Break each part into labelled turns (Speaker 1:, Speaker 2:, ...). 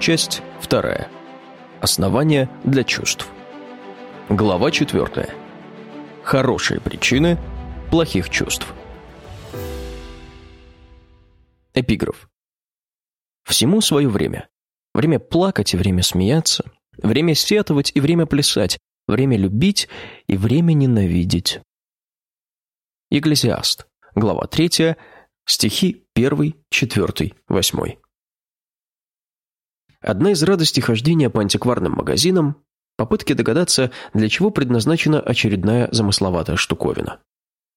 Speaker 1: Часть вторая. Основания для чувств. Глава четвертая. Хорошие причины плохих чувств. Эпиграф. Всему свое время. Время плакать и время смеяться. Время сетовать и время плясать. Время любить и время ненавидеть. Екклезиаст. Глава 3, стихи 1, 4, 8. Одна из радостей хождения по антикварным магазинам – попытки догадаться, для чего предназначена очередная замысловатая штуковина.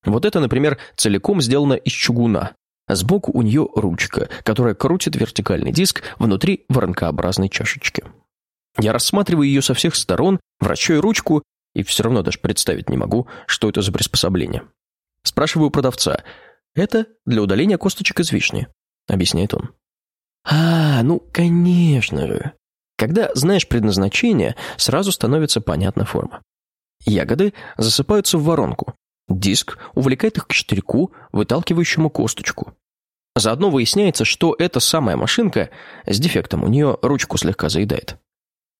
Speaker 1: Вот это, например, целиком сделано из чугуна. Сбоку у нее ручка, которая крутит вертикальный диск внутри воронкообразной чашечки. Я рассматриваю ее со всех сторон, вращаю ручку и все равно даже представить не могу, что это за приспособление. Спрашиваю продавца. «Это для удаления косточек из вишни», — объясняет он. «А, ну, конечно же. Когда знаешь предназначение, сразу становится понятна форма. Ягоды засыпаются в воронку. Диск увлекает их к штырьку, выталкивающему косточку. Заодно выясняется, что эта самая машинка с дефектом у нее ручку слегка заедает.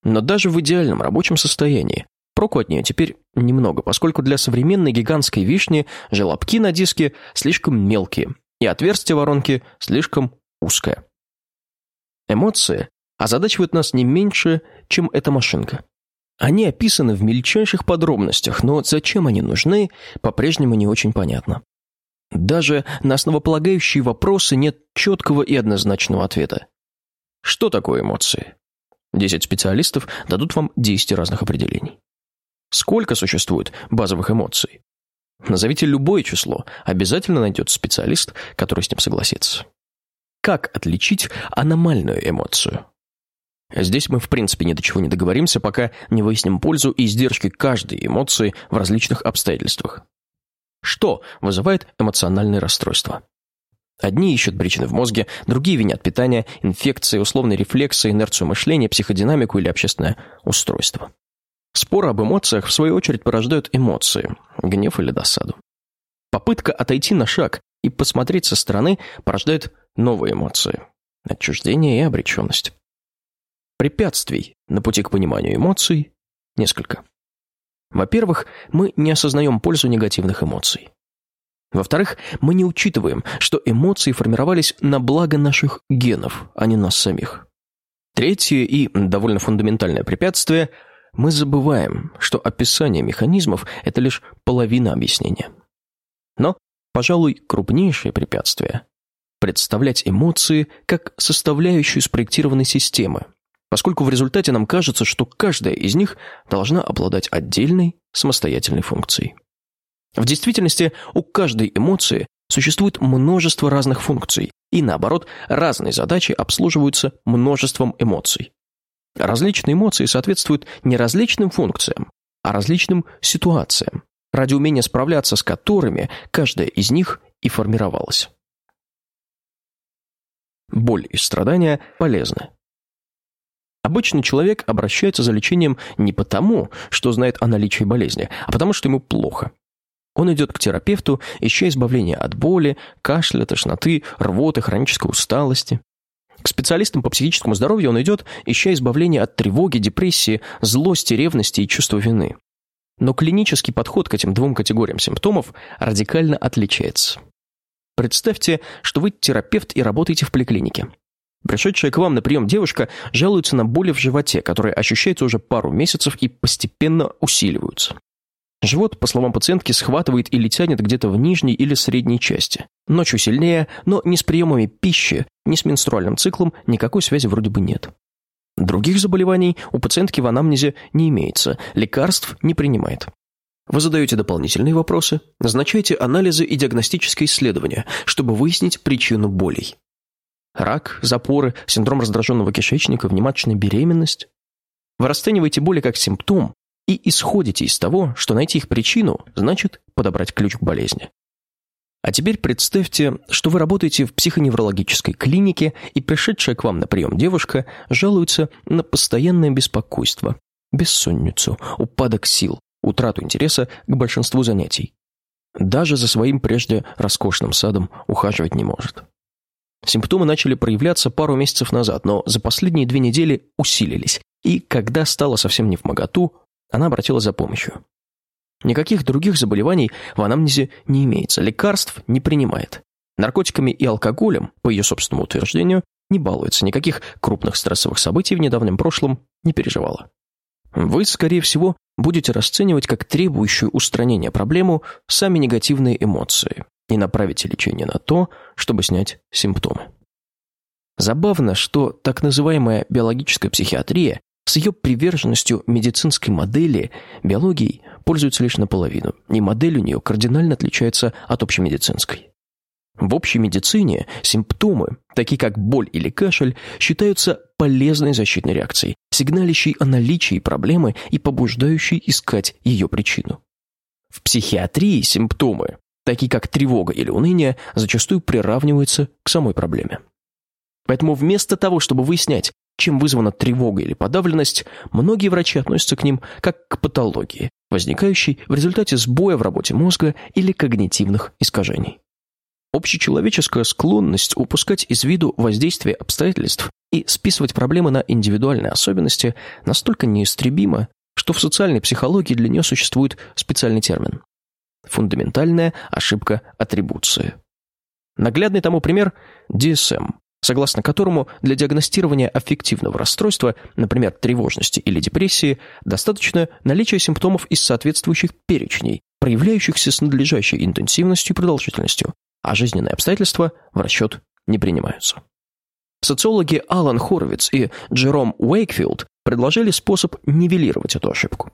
Speaker 1: Но даже в идеальном рабочем состоянии проку от нее теперь немного, поскольку для современной гигантской вишни желобки на диске слишком мелкие, и отверстие воронки слишком узкое. Эмоции озадачивают нас не меньше, чем эта машинка. Они описаны в мельчайших подробностях, но зачем они нужны, по-прежнему не очень понятно. Даже на основополагающие вопросы нет четкого и однозначного ответа. Что такое эмоции? Десять специалистов дадут вам 10 разных определений. Сколько существует базовых эмоций? Назовите любое число, обязательно найдется специалист, который с ним согласится. Как отличить аномальную эмоцию? Здесь мы в принципе ни до чего не договоримся, пока не выясним пользу и издержки каждой эмоции в различных обстоятельствах. Что вызывает эмоциональное расстройство? Одни ищут причины в мозге, другие винят питание, инфекции, условные рефлексы, инерцию мышления, психодинамику или общественное устройство. Споры об эмоциях, в свою очередь, порождают эмоции, гнев или досаду. Попытка отойти на шаг и посмотреть со стороны порождает новые эмоции – отчуждение и обреченность. Препятствий на пути к пониманию эмоций несколько. Во-первых, мы не осознаем пользу негативных эмоций. Во-вторых, мы не учитываем, что эмоции формировались на благо наших генов, а не нас самих. Третье и довольно фундаментальное препятствие – мы забываем, что описание механизмов – это лишь половина объяснения. Но, пожалуй, крупнейшее препятствие – представлять эмоции как составляющую спроектированной системы, поскольку в результате нам кажется, что каждая из них должна обладать отдельной, самостоятельной функцией. В действительности у каждой эмоции существует множество разных функций, и наоборот, разные задачи обслуживаются множеством эмоций. Различные эмоции соответствуют не различным функциям, а различным ситуациям, ради умения справляться с которыми каждая из них и формировалась. Боль и страдания полезны. Обычный человек обращается за лечением не потому, что знает о наличии болезни, а потому что ему плохо. Он идет к терапевту, ища избавления от боли, кашля, тошноты, рвоты, хронической усталости. К специалистам по психическому здоровью он идет, ища избавления от тревоги, депрессии, злости, ревности и чувства вины. Но клинический подход к этим двум категориям симптомов радикально отличается. Представьте, что вы терапевт и работаете в поликлинике. Пришедшая к вам на прием девушка жалуется на боли в животе, которые ощущаются уже пару месяцев и постепенно усиливаются. Живот, по словам пациентки, схватывает или тянет где-то в нижней или средней части. Ночью сильнее, но ни с приемами пищи, ни с менструальным циклом никакой связи вроде бы нет. Других заболеваний у пациентки в анамнезе не имеется, лекарств не принимает. Вы задаете дополнительные вопросы, назначаете анализы и диагностические исследования, чтобы выяснить причину болей. Рак, запоры, синдром раздраженного кишечника, внематочная беременность. Вы расцениваете боли как симптом, и исходите из того, что найти их причину значит подобрать ключ к болезни. А теперь представьте, что вы работаете в психоневрологической клинике, и пришедшая к вам на прием девушка жалуется на постоянное беспокойство, бессонницу, упадок сил, утрату интереса к большинству занятий. Даже за своим прежде роскошным садом ухаживать не может. Симптомы начали проявляться пару месяцев назад, но за последние две недели усилились, и когда стало совсем не в моготу, она обратилась за помощью. Никаких других заболеваний в анамнезе не имеется, лекарств не принимает. Наркотиками и алкоголем, по ее собственному утверждению, не балуется, никаких крупных стрессовых событий в недавнем прошлом не переживала. Вы, скорее всего, будете расценивать как требующую устранения проблему сами негативные эмоции и направите лечение на то, чтобы снять симптомы. Забавно, что так называемая биологическая психиатрия с ее приверженностью медицинской модели биологией пользуется лишь наполовину, и модель у нее кардинально отличается от общемедицинской. В общей медицине симптомы, такие как боль или кашель, считаются полезной защитной реакцией, сигналящей о наличии проблемы и побуждающей искать ее причину. В психиатрии симптомы, такие как тревога или уныние, зачастую приравниваются к самой проблеме. Поэтому вместо того, чтобы выяснять, чем вызвана тревога или подавленность, многие врачи относятся к ним как к патологии, возникающей в результате сбоя в работе мозга или когнитивных искажений. Общечеловеческая склонность упускать из виду воздействие обстоятельств и списывать проблемы на индивидуальные особенности настолько неистребима, что в социальной психологии для нее существует специальный термин – фундаментальная ошибка атрибуции. Наглядный тому пример – DSM, согласно которому для диагностирования аффективного расстройства, например, тревожности или депрессии, достаточно наличия симптомов из соответствующих перечней, проявляющихся с надлежащей интенсивностью и продолжительностью, а жизненные обстоятельства в расчет не принимаются. Социологи Алан Хоровиц и Джером Уэйкфилд предложили способ нивелировать эту ошибку.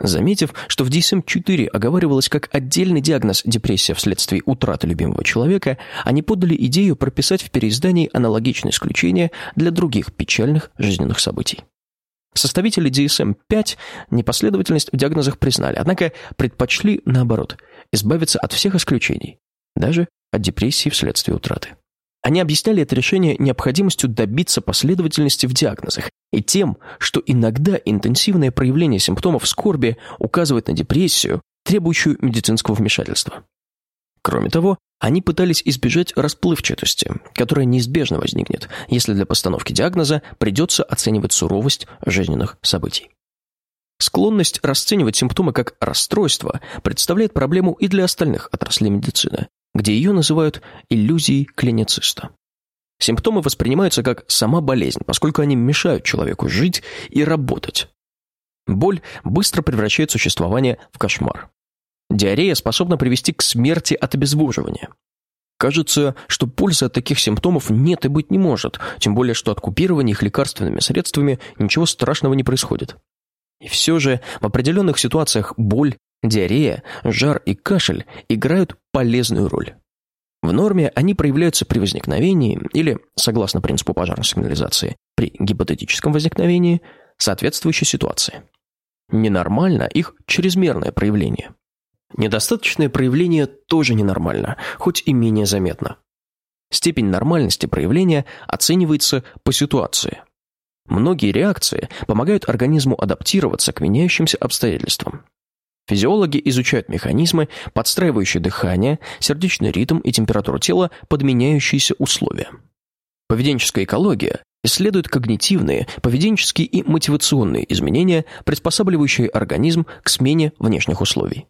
Speaker 1: Заметив, что в DSM-4 оговаривалось как отдельный диагноз депрессия вследствие утраты любимого человека, они подали идею прописать в переиздании аналогичное исключение для других печальных жизненных событий. Составители DSM-5 непоследовательность в диагнозах признали, однако предпочли, наоборот, избавиться от всех исключений, даже от депрессии вследствие утраты. Они объясняли это решение необходимостью добиться последовательности в диагнозах и тем, что иногда интенсивное проявление симптомов скорби указывает на депрессию, требующую медицинского вмешательства. Кроме того, они пытались избежать расплывчатости, которая неизбежно возникнет, если для постановки диагноза придется оценивать суровость жизненных событий. Склонность расценивать симптомы как расстройство представляет проблему и для остальных отраслей медицины, где ее называют иллюзией клинициста. Симптомы воспринимаются как сама болезнь, поскольку они мешают человеку жить и работать. Боль быстро превращает существование в кошмар. Диарея способна привести к смерти от обезвоживания. Кажется, что пользы от таких симптомов нет и быть не может, тем более, что от купирования их лекарственными средствами ничего страшного не происходит. И все же в определенных ситуациях боль Диарея, жар и кашель играют полезную роль. В норме они проявляются при возникновении или, согласно принципу пожарной сигнализации, при гипотетическом возникновении соответствующей ситуации. Ненормально их чрезмерное проявление. Недостаточное проявление тоже ненормально, хоть и менее заметно. Степень нормальности проявления оценивается по ситуации. Многие реакции помогают организму адаптироваться к меняющимся обстоятельствам. Физиологи изучают механизмы, подстраивающие дыхание, сердечный ритм и температуру тела под меняющиеся условия. Поведенческая экология исследует когнитивные, поведенческие и мотивационные изменения, приспосабливающие организм к смене внешних условий.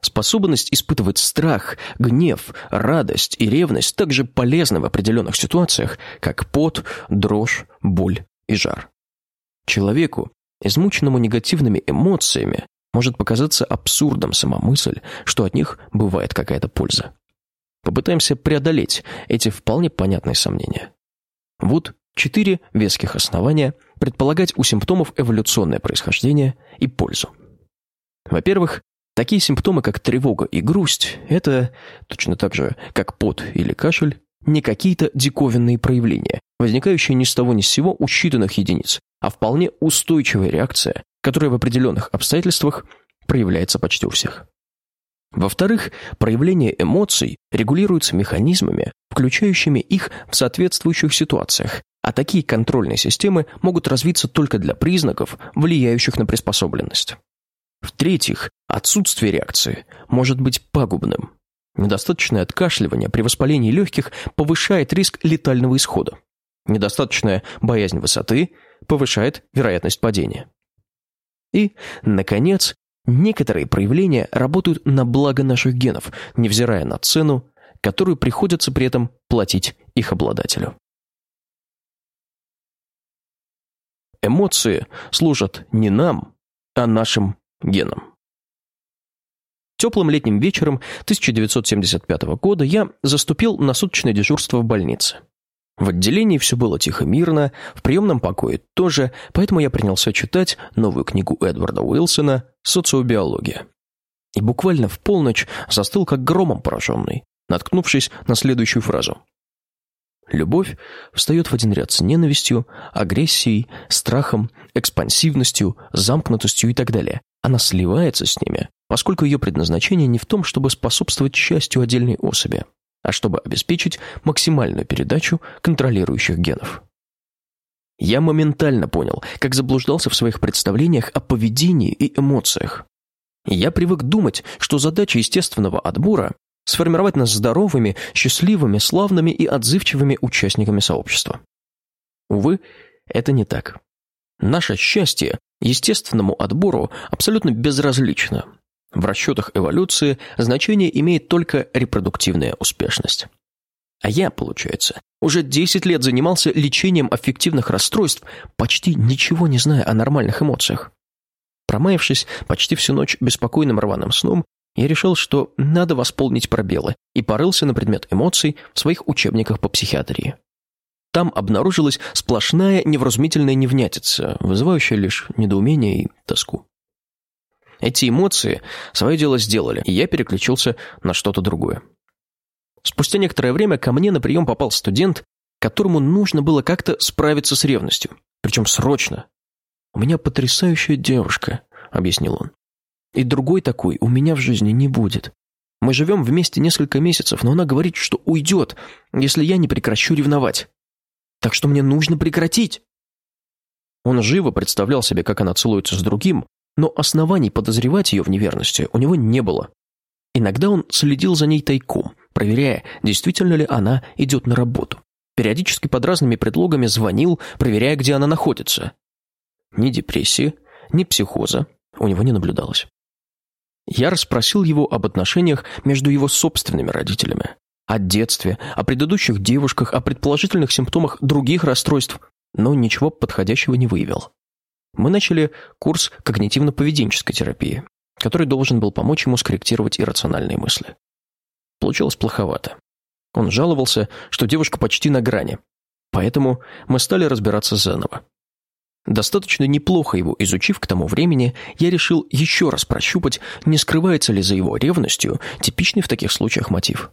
Speaker 1: Способность испытывать страх, гнев, радость и ревность также полезна в определенных ситуациях, как пот, дрожь, боль и жар. Человеку, измученному негативными эмоциями, может показаться абсурдом сама мысль, что от них бывает какая-то польза. Попытаемся преодолеть эти вполне понятные сомнения. Вот четыре веских основания предполагать у симптомов эволюционное происхождение и пользу. Во-первых, такие симптомы, как тревога и грусть, это, точно так же, как пот или кашель, не какие-то диковинные проявления, возникающие ни с того ни с сего у считанных единиц, а вполне устойчивая реакция которое в определенных обстоятельствах проявляется почти у всех. Во-вторых, проявление эмоций регулируется механизмами, включающими их в соответствующих ситуациях, а такие контрольные системы могут развиться только для признаков, влияющих на приспособленность. В-третьих, отсутствие реакции может быть пагубным. Недостаточное откашливание при воспалении легких повышает риск летального исхода. Недостаточная боязнь высоты повышает вероятность падения. И, наконец, некоторые проявления работают на благо наших генов, невзирая на цену, которую приходится при этом платить их обладателю. Эмоции служат не нам, а нашим генам. Теплым летним вечером 1975 года я заступил на суточное дежурство в больнице. В отделении все было тихо-мирно, в приемном покое тоже, поэтому я принялся читать новую книгу Эдварда Уилсона «Социобиология». И буквально в полночь застыл как громом пораженный, наткнувшись на следующую фразу. Любовь встает в один ряд с ненавистью, агрессией, страхом, экспансивностью, замкнутостью и так далее. Она сливается с ними, поскольку ее предназначение не в том, чтобы способствовать счастью отдельной особи, а чтобы обеспечить максимальную передачу контролирующих генов. Я моментально понял, как заблуждался в своих представлениях о поведении и эмоциях. Я привык думать, что задача естественного отбора – сформировать нас здоровыми, счастливыми, славными и отзывчивыми участниками сообщества. Увы, это не так. Наше счастье естественному отбору абсолютно безразлично, в расчетах эволюции значение имеет только репродуктивная успешность. А я, получается, уже 10 лет занимался лечением аффективных расстройств, почти ничего не зная о нормальных эмоциях. Промаявшись почти всю ночь беспокойным рваным сном, я решил, что надо восполнить пробелы, и порылся на предмет эмоций в своих учебниках по психиатрии. Там обнаружилась сплошная невразумительная невнятица, вызывающая лишь недоумение и тоску. Эти эмоции свое дело сделали, и я переключился на что-то другое. Спустя некоторое время ко мне на прием попал студент, которому нужно было как-то справиться с ревностью. Причем срочно. «У меня потрясающая девушка», — объяснил он. «И другой такой у меня в жизни не будет. Мы живем вместе несколько месяцев, но она говорит, что уйдет, если я не прекращу ревновать. Так что мне нужно прекратить». Он живо представлял себе, как она целуется с другим, но оснований подозревать ее в неверности у него не было. Иногда он следил за ней тайком, проверяя, действительно ли она идет на работу. Периодически под разными предлогами звонил, проверяя, где она находится. Ни депрессии, ни психоза у него не наблюдалось. Я расспросил его об отношениях между его собственными родителями, о детстве, о предыдущих девушках, о предположительных симптомах других расстройств, но ничего подходящего не выявил мы начали курс когнитивно-поведенческой терапии, который должен был помочь ему скорректировать иррациональные мысли. Получилось плоховато. Он жаловался, что девушка почти на грани, поэтому мы стали разбираться заново. Достаточно неплохо его изучив к тому времени, я решил еще раз прощупать, не скрывается ли за его ревностью типичный в таких случаях мотив.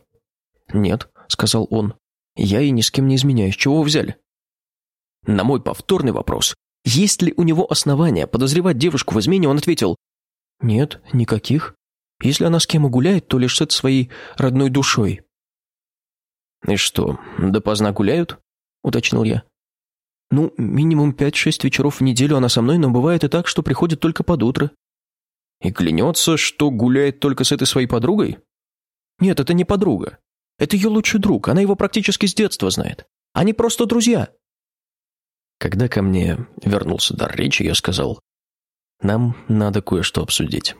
Speaker 1: «Нет», — сказал он, — «я и ни с кем не изменяюсь. Чего вы взяли?» На мой повторный вопрос есть ли у него основания подозревать девушку в измене, он ответил, «Нет, никаких. Если она с кем и гуляет, то лишь с этой своей родной душой». «И что, допоздна гуляют?» — уточнил я. «Ну, минимум пять-шесть вечеров в неделю она со мной, но бывает и так, что приходит только под утро». «И клянется, что гуляет только с этой своей подругой?» «Нет, это не подруга. Это ее лучший друг, она его практически с детства знает. Они просто друзья». Когда ко мне вернулся дар речи, я сказал, «Нам надо кое-что обсудить».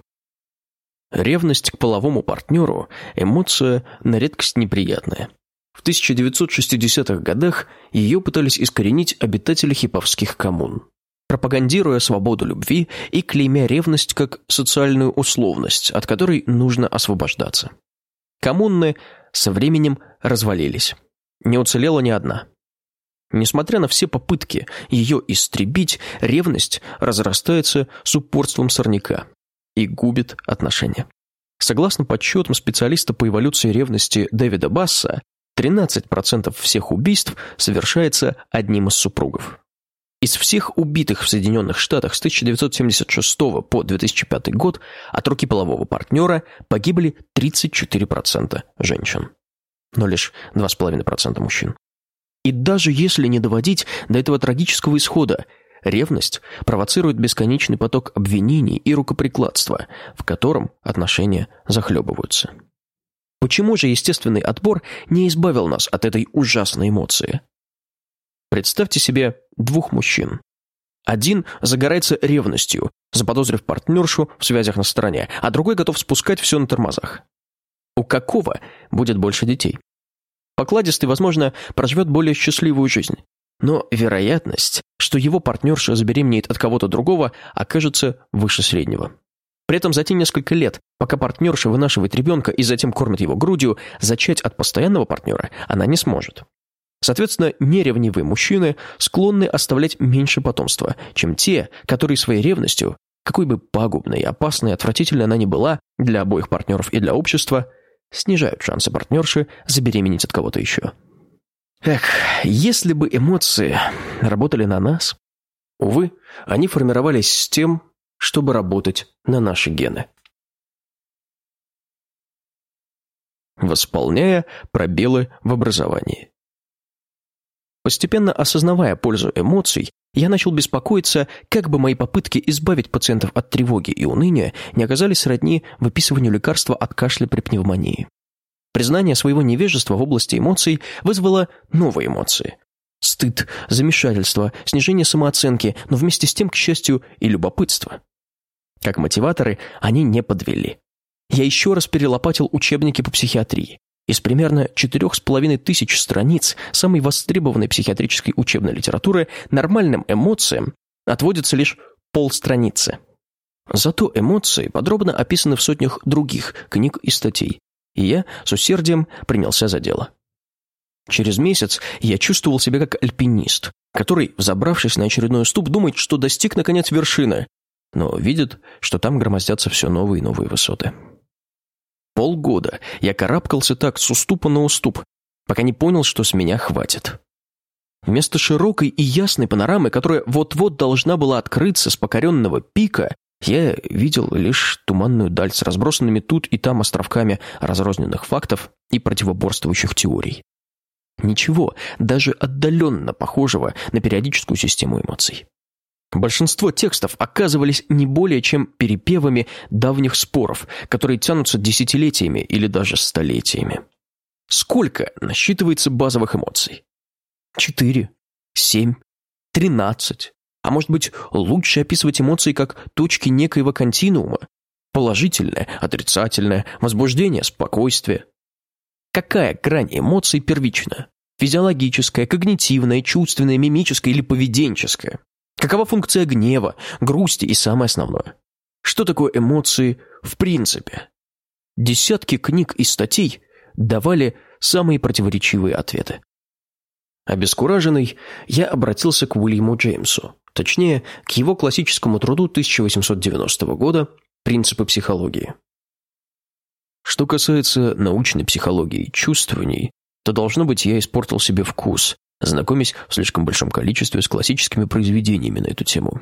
Speaker 1: Ревность к половому партнеру – эмоция на редкость неприятная. В 1960-х годах ее пытались искоренить обитатели хиповских коммун, пропагандируя свободу любви и клеймя ревность как социальную условность, от которой нужно освобождаться. Коммуны со временем развалились. Не уцелела ни одна. Несмотря на все попытки ее истребить, ревность разрастается с упорством сорняка и губит отношения. Согласно подсчетам специалиста по эволюции ревности Дэвида Басса, 13% всех убийств совершается одним из супругов. Из всех убитых в Соединенных Штатах с 1976 по 2005 год от руки полового партнера погибли 34% женщин, но лишь 2,5% мужчин. И даже если не доводить до этого трагического исхода, ревность провоцирует бесконечный поток обвинений и рукоприкладства, в котором отношения захлебываются. Почему же естественный отбор не избавил нас от этой ужасной эмоции? Представьте себе двух мужчин. Один загорается ревностью, заподозрив партнершу в связях на стороне, а другой готов спускать все на тормозах. У какого будет больше детей? Покладистый, возможно, проживет более счастливую жизнь. Но вероятность, что его партнерша забеременеет от кого-то другого, окажется выше среднего. При этом за те несколько лет, пока партнерша вынашивает ребенка и затем кормит его грудью, зачать от постоянного партнера она не сможет. Соответственно, неревнивые мужчины склонны оставлять меньше потомства, чем те, которые своей ревностью, какой бы пагубной, опасной отвратительной она ни была для обоих партнеров и для общества, снижают шансы партнерши забеременеть от кого-то еще. Эх, если бы эмоции работали на нас... Увы, они формировались с тем, чтобы работать на наши гены. Восполняя пробелы в образовании. Постепенно осознавая пользу эмоций, я начал беспокоиться, как бы мои попытки избавить пациентов от тревоги и уныния не оказались сродни выписыванию лекарства от кашля при пневмонии. Признание своего невежества в области эмоций вызвало новые эмоции. Стыд, замешательство, снижение самооценки, но вместе с тем, к счастью, и любопытство. Как мотиваторы они не подвели. Я еще раз перелопатил учебники по психиатрии. Из примерно четырех с половиной тысяч страниц самой востребованной психиатрической учебной литературы нормальным эмоциям отводится лишь полстраницы. Зато эмоции подробно описаны в сотнях других книг и статей, и я с усердием принялся за дело. Через месяц я чувствовал себя как альпинист, который, взобравшись на очередной уступ, думает, что достиг, наконец, вершины, но видит, что там громоздятся все новые и новые высоты. Полгода я карабкался так с уступа на уступ, пока не понял, что с меня хватит. Вместо широкой и ясной панорамы, которая вот-вот должна была открыться с покоренного пика, я видел лишь туманную даль с разбросанными тут и там островками разрозненных фактов и противоборствующих теорий. Ничего, даже отдаленно похожего на периодическую систему эмоций. Большинство текстов оказывались не более чем перепевами давних споров, которые тянутся десятилетиями или даже столетиями. Сколько насчитывается базовых эмоций? Четыре, семь, тринадцать. А может быть, лучше описывать эмоции как точки некоего континуума? Положительное, отрицательное, возбуждение, спокойствие. Какая грань эмоций первична? Физиологическая, когнитивная, чувственная, мимическая или поведенческая? Какова функция гнева, грусти и самое основное? Что такое эмоции в принципе? Десятки книг и статей давали самые противоречивые ответы. Обескураженный, я обратился к Уильяму Джеймсу, точнее, к его классическому труду 1890 года «Принципы психологии». Что касается научной психологии чувствований, то, должно быть, я испортил себе вкус, знакомясь в слишком большом количестве с классическими произведениями на эту тему.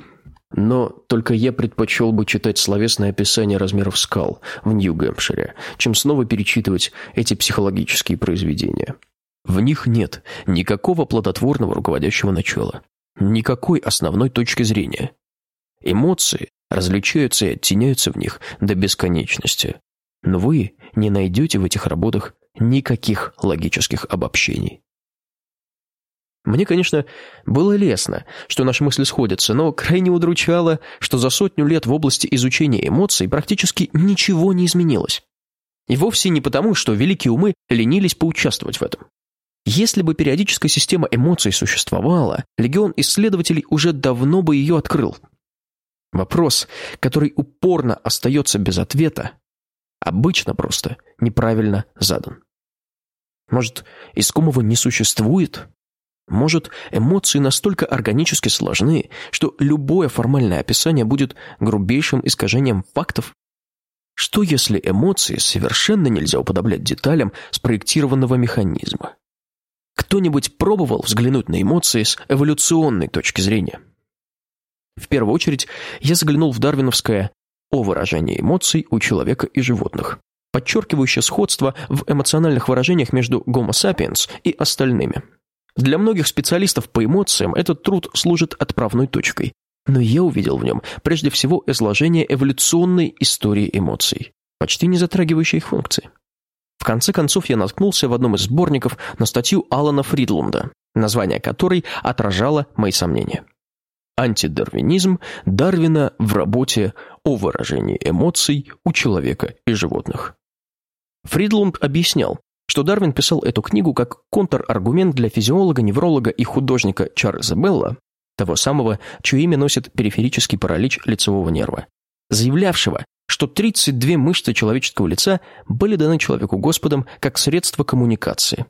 Speaker 1: Но только я предпочел бы читать словесное описание размеров скал в Нью-Гэмпшире, чем снова перечитывать эти психологические произведения. В них нет никакого плодотворного руководящего начала, никакой основной точки зрения. Эмоции различаются и оттеняются в них до бесконечности. Но вы не найдете в этих работах никаких логических обобщений. Мне, конечно, было лестно, что наши мысли сходятся, но крайне удручало, что за сотню лет в области изучения эмоций практически ничего не изменилось. И вовсе не потому, что великие умы ленились поучаствовать в этом. Если бы периодическая система эмоций существовала, легион исследователей уже давно бы ее открыл. Вопрос, который упорно остается без ответа, обычно просто неправильно задан. Может, искомого не существует? Может, эмоции настолько органически сложны, что любое формальное описание будет грубейшим искажением фактов? Что если эмоции совершенно нельзя уподоблять деталям спроектированного механизма? Кто-нибудь пробовал взглянуть на эмоции с эволюционной точки зрения? В первую очередь, я заглянул в дарвиновское «О выражении эмоций у человека и животных», подчеркивающее сходство в эмоциональных выражениях между Homo sapiens и остальными – для многих специалистов по эмоциям этот труд служит отправной точкой. Но я увидел в нем прежде всего изложение эволюционной истории эмоций, почти не затрагивающей их функции. В конце концов, я наткнулся в одном из сборников на статью Алана Фридлунда, название которой отражало мои сомнения. Антидарвинизм Дарвина в работе о выражении эмоций у человека и животных. Фридлунд объяснял, что Дарвин писал эту книгу как контраргумент для физиолога, невролога и художника Чарльза Белла, того самого, чье имя носит периферический паралич лицевого нерва, заявлявшего, что 32 мышцы человеческого лица были даны человеку Господом как средство коммуникации.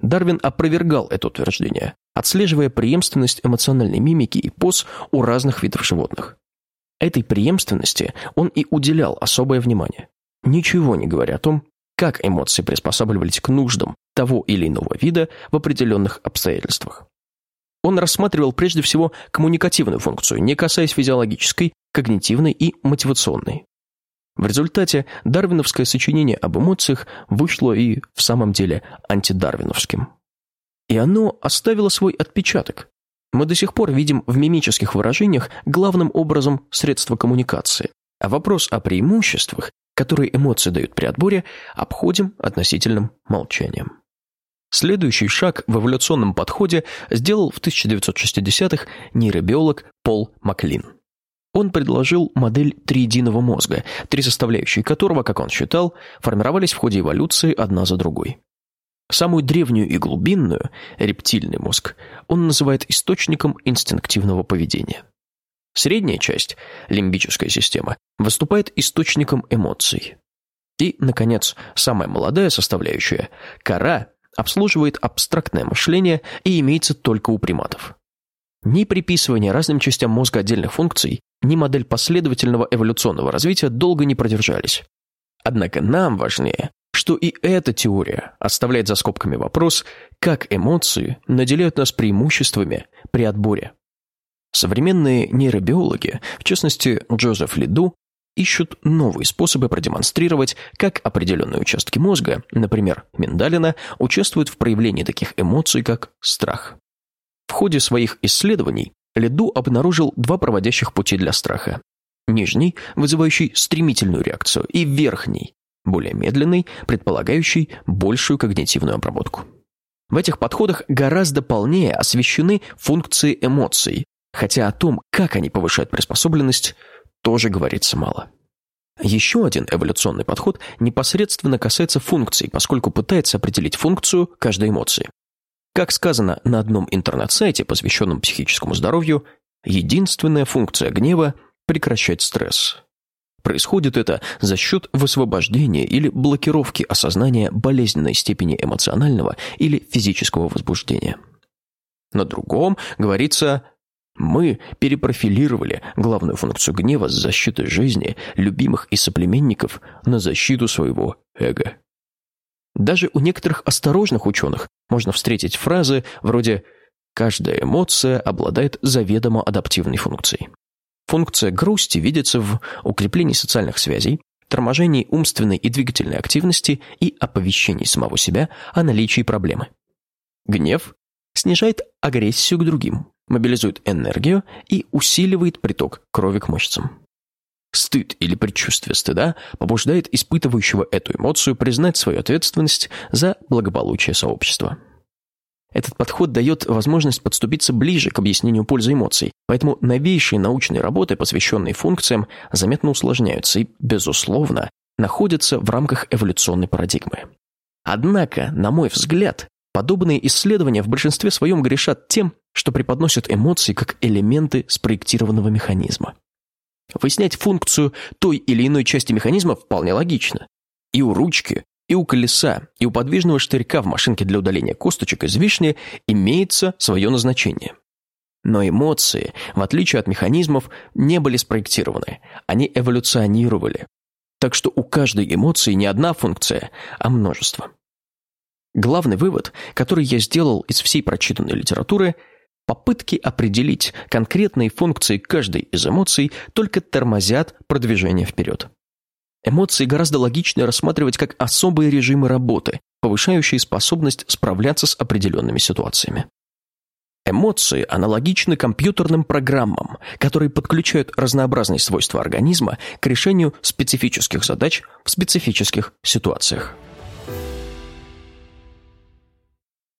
Speaker 1: Дарвин опровергал это утверждение, отслеживая преемственность эмоциональной мимики и поз у разных видов животных. Этой преемственности он и уделял особое внимание, ничего не говоря о том, как эмоции приспосабливались к нуждам того или иного вида в определенных обстоятельствах. Он рассматривал прежде всего коммуникативную функцию, не касаясь физиологической, когнитивной и мотивационной. В результате дарвиновское сочинение об эмоциях вышло и в самом деле антидарвиновским. И оно оставило свой отпечаток. Мы до сих пор видим в мимических выражениях главным образом средства коммуникации, а вопрос о преимуществах, которые эмоции дают при отборе, обходим относительным молчанием. Следующий шаг в эволюционном подходе сделал в 1960-х нейробиолог Пол Маклин. Он предложил модель триединого мозга, три составляющие которого, как он считал, формировались в ходе эволюции одна за другой. Самую древнюю и глубинную, рептильный мозг, он называет источником инстинктивного поведения. Средняя часть, лимбическая система, выступает источником эмоций. И, наконец, самая молодая составляющая, кора, обслуживает абстрактное мышление и имеется только у приматов. Ни приписывание разным частям мозга отдельных функций, ни модель последовательного эволюционного развития долго не продержались. Однако нам важнее, что и эта теория оставляет за скобками вопрос, как эмоции наделяют нас преимуществами при отборе. Современные нейробиологи, в частности Джозеф Лиду, ищут новые способы продемонстрировать, как определенные участки мозга, например, миндалина, участвуют в проявлении таких эмоций, как страх. В ходе своих исследований Леду обнаружил два проводящих пути для страха. Нижний, вызывающий стремительную реакцию, и верхний, более медленный, предполагающий большую когнитивную обработку. В этих подходах гораздо полнее освещены функции эмоций, хотя о том, как они повышают приспособленность, тоже говорится мало. Еще один эволюционный подход непосредственно касается функций, поскольку пытается определить функцию каждой эмоции. Как сказано на одном интернет-сайте, посвященном психическому здоровью, единственная функция гнева – прекращать стресс. Происходит это за счет высвобождения или блокировки осознания болезненной степени эмоционального или физического возбуждения. На другом говорится мы перепрофилировали главную функцию гнева с защиты жизни, любимых и соплеменников на защиту своего эго. Даже у некоторых осторожных ученых можно встретить фразы вроде «каждая эмоция обладает заведомо адаптивной функцией». Функция грусти видится в укреплении социальных связей, торможении умственной и двигательной активности и оповещении самого себя о наличии проблемы. Гнев снижает агрессию к другим, мобилизует энергию и усиливает приток крови к мышцам. Стыд или предчувствие стыда побуждает испытывающего эту эмоцию признать свою ответственность за благополучие сообщества. Этот подход дает возможность подступиться ближе к объяснению пользы эмоций, поэтому новейшие научные работы, посвященные функциям, заметно усложняются и, безусловно, находятся в рамках эволюционной парадигмы. Однако, на мой взгляд, подобные исследования в большинстве своем грешат тем, что преподносят эмоции как элементы спроектированного механизма. Выяснять функцию той или иной части механизма вполне логично. И у ручки, и у колеса, и у подвижного штырька в машинке для удаления косточек из вишни имеется свое назначение. Но эмоции, в отличие от механизмов, не были спроектированы, они эволюционировали. Так что у каждой эмоции не одна функция, а множество. Главный вывод, который я сделал из всей прочитанной литературы – Попытки определить конкретные функции каждой из эмоций только тормозят продвижение вперед. Эмоции гораздо логичнее рассматривать как особые режимы работы, повышающие способность справляться с определенными ситуациями. Эмоции аналогичны компьютерным программам, которые подключают разнообразные свойства организма к решению специфических задач в специфических ситуациях.